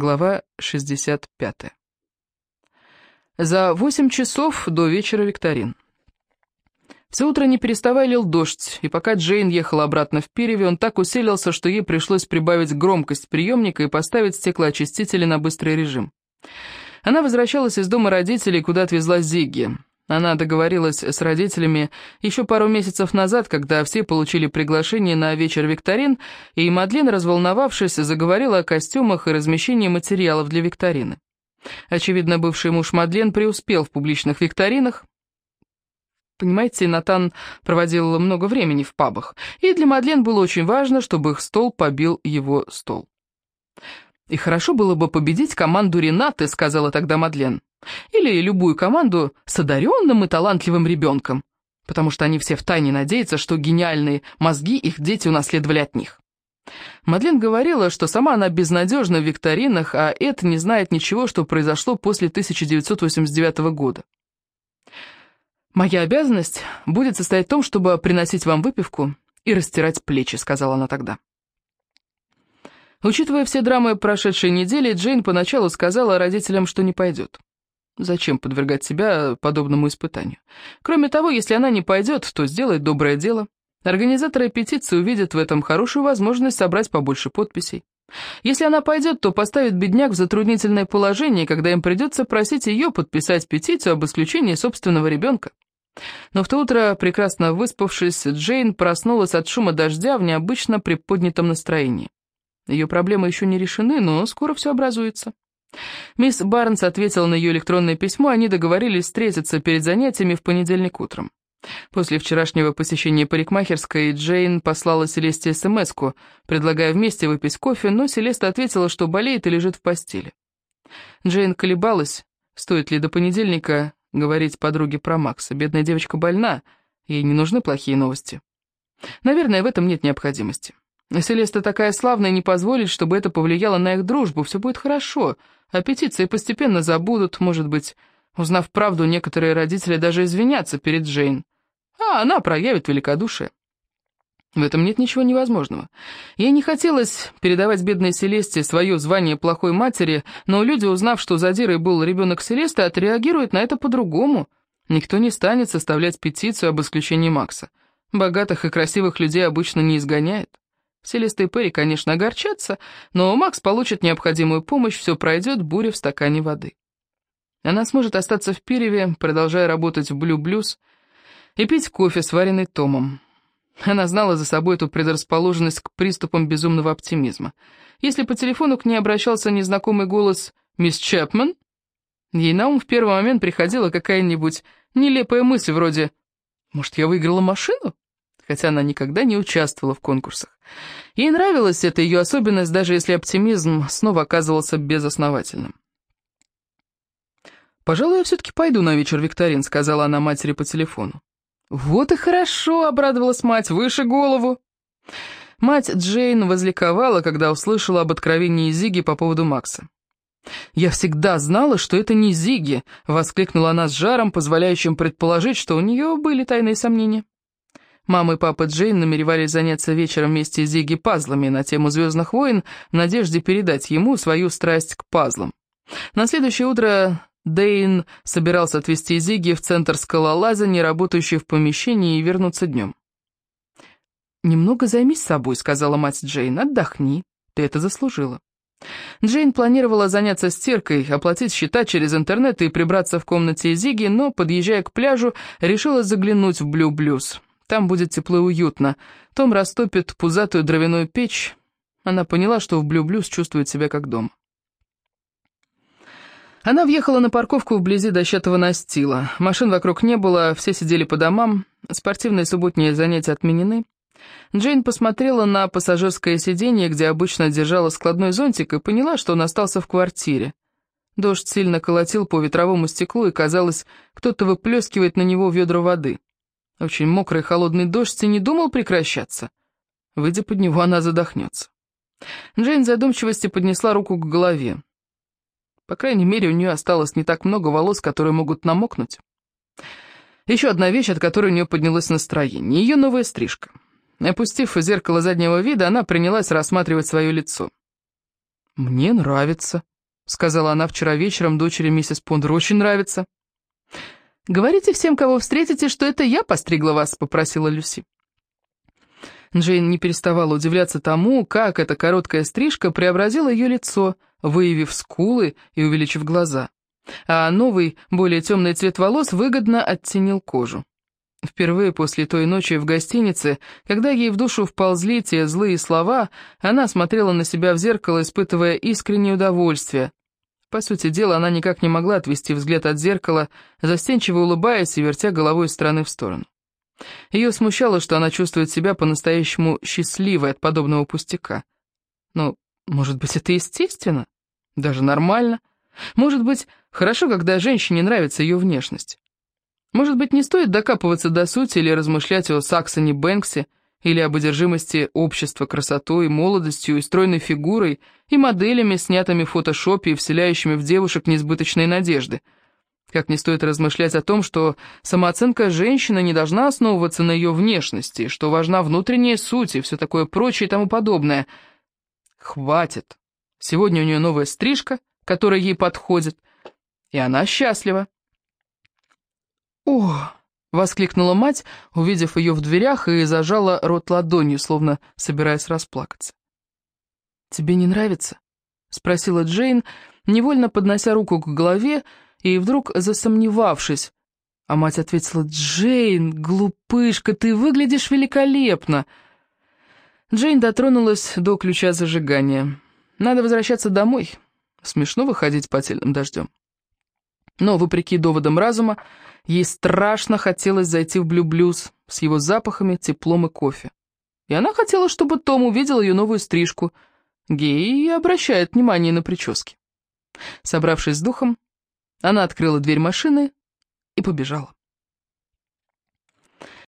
Глава 65. За восемь часов до вечера викторин. Все утро не переставая лил дождь, и пока Джейн ехала обратно в Пиреве, он так усилился, что ей пришлось прибавить громкость приемника и поставить стеклоочистители на быстрый режим. Она возвращалась из дома родителей, куда отвезла Зигги. Она договорилась с родителями еще пару месяцев назад, когда все получили приглашение на вечер викторин, и Мадлен, разволновавшись, заговорила о костюмах и размещении материалов для викторины. Очевидно, бывший муж Мадлен преуспел в публичных викторинах. Понимаете, Натан проводил много времени в пабах, и для Мадлен было очень важно, чтобы их стол побил его стол. «И хорошо было бы победить команду Ренаты», — сказала тогда Мадлен. «Или любую команду с одаренным и талантливым ребенком, потому что они все втайне надеются, что гениальные мозги их дети унаследовали от них». Мадлен говорила, что сама она безнадежна в викторинах, а это не знает ничего, что произошло после 1989 года. «Моя обязанность будет состоять в том, чтобы приносить вам выпивку и растирать плечи», — сказала она тогда. Учитывая все драмы прошедшей недели, Джейн поначалу сказала родителям, что не пойдет. Зачем подвергать себя подобному испытанию? Кроме того, если она не пойдет, то сделает доброе дело. Организаторы петиции увидят в этом хорошую возможность собрать побольше подписей. Если она пойдет, то поставит бедняк в затруднительное положение, когда им придется просить ее подписать петицию об исключении собственного ребенка. Но в то утро, прекрасно выспавшись, Джейн проснулась от шума дождя в необычно приподнятом настроении. Ее проблемы еще не решены, но скоро все образуется. Мисс Барнс ответила на ее электронное письмо, они договорились встретиться перед занятиями в понедельник утром. После вчерашнего посещения парикмахерской Джейн послала Селесте смс предлагая вместе выпить кофе, но Селеста ответила, что болеет и лежит в постели. Джейн колебалась, стоит ли до понедельника говорить подруге про Макса. Бедная девочка больна, ей не нужны плохие новости. Наверное, в этом нет необходимости. Селеста такая славная не позволит, чтобы это повлияло на их дружбу. Все будет хорошо. А петиции постепенно забудут, может быть. Узнав правду, некоторые родители даже извинятся перед Джейн. А она проявит великодушие. В этом нет ничего невозможного. Ей не хотелось передавать бедной Селесте свое звание плохой матери, но люди, узнав, что задирой был ребенок Селесты, отреагируют на это по-другому. Никто не станет составлять петицию об исключении Макса. Богатых и красивых людей обычно не изгоняет. Селеста и Перри, конечно, огорчатся, но Макс получит необходимую помощь, все пройдет, буря в стакане воды. Она сможет остаться в Пиреве, продолжая работать в Блю Блюз и пить кофе, сваренный Томом. Она знала за собой эту предрасположенность к приступам безумного оптимизма. Если по телефону к ней обращался незнакомый голос «Мисс Чапман», ей на ум в первый момент приходила какая-нибудь нелепая мысль вроде «Может, я выиграла машину?» Хотя она никогда не участвовала в конкурсах. Ей нравилась эта ее особенность, даже если оптимизм снова оказывался безосновательным. «Пожалуй, я все-таки пойду на вечер викторин», — сказала она матери по телефону. «Вот и хорошо», — обрадовалась мать, — «выше голову». Мать Джейн возликовала, когда услышала об откровении Зиги по поводу Макса. «Я всегда знала, что это не Зиги», — воскликнула она с жаром, позволяющим предположить, что у нее были тайные сомнения. Мама и папа Джейн намеревались заняться вечером вместе с Зигги пазлами на тему «Звездных войн» в надежде передать ему свою страсть к пазлам. На следующее утро Дейн собирался отвезти Зигги в центр скалолазания, работающий в помещении, и вернуться днем. «Немного займись собой», — сказала мать Джейн, — «отдохни, ты это заслужила». Джейн планировала заняться стиркой, оплатить счета через интернет и прибраться в комнате Зиги, но, подъезжая к пляжу, решила заглянуть в Blue Blues. Там будет тепло и уютно. Том растопит пузатую дровяную печь. Она поняла, что в Blue Blues чувствует себя как дома. Она въехала на парковку вблизи дощатого настила. Машин вокруг не было, все сидели по домам. Спортивные субботние занятия отменены. Джейн посмотрела на пассажирское сиденье, где обычно держала складной зонтик, и поняла, что он остался в квартире. Дождь сильно колотил по ветровому стеклу, и, казалось, кто-то выплескивает на него ведра воды. Очень мокрый холодный дождь и не думал прекращаться. Выйдя под него, она задохнется. Джейн в задумчивости поднесла руку к голове. По крайней мере, у нее осталось не так много волос, которые могут намокнуть. Еще одна вещь, от которой у нее поднялось настроение. Ее новая стрижка. Опустив зеркало заднего вида, она принялась рассматривать свое лицо. «Мне нравится», — сказала она вчера вечером дочери миссис Пондер. «Очень нравится». «Говорите всем, кого встретите, что это я постригла вас», — попросила Люси. Джейн не переставала удивляться тому, как эта короткая стрижка преобразила ее лицо, выявив скулы и увеличив глаза. А новый, более темный цвет волос выгодно оттенил кожу. Впервые после той ночи в гостинице, когда ей в душу вползли те злые слова, она смотрела на себя в зеркало, испытывая искреннее удовольствие. По сути дела, она никак не могла отвести взгляд от зеркала, застенчиво улыбаясь и вертя головой из стороны в сторону. Ее смущало, что она чувствует себя по-настоящему счастливой от подобного пустяка. Но, может быть, это естественно? Даже нормально? Может быть, хорошо, когда женщине нравится ее внешность? Может быть, не стоит докапываться до сути или размышлять о Саксоне Бэнксе, или об одержимости общества красотой, молодостью и стройной фигурой, и моделями, снятыми в фотошопе и вселяющими в девушек несбыточные надежды. Как не стоит размышлять о том, что самооценка женщины не должна основываться на ее внешности, что важна внутренняя суть и все такое прочее и тому подобное. Хватит. Сегодня у нее новая стрижка, которая ей подходит, и она счастлива. «О!» — воскликнула мать, увидев ее в дверях, и зажала рот ладонью, словно собираясь расплакаться. «Тебе не нравится?» — спросила Джейн, невольно поднося руку к голове и вдруг засомневавшись. А мать ответила, «Джейн, глупышка, ты выглядишь великолепно!» Джейн дотронулась до ключа зажигания. «Надо возвращаться домой. Смешно выходить под этим дождем». Но, вопреки доводам разума, ей страшно хотелось зайти в Blue Blues с его запахами, теплом и кофе. И она хотела, чтобы Том увидел ее новую стрижку. Гей обращает внимание на прически. Собравшись с духом, она открыла дверь машины и побежала.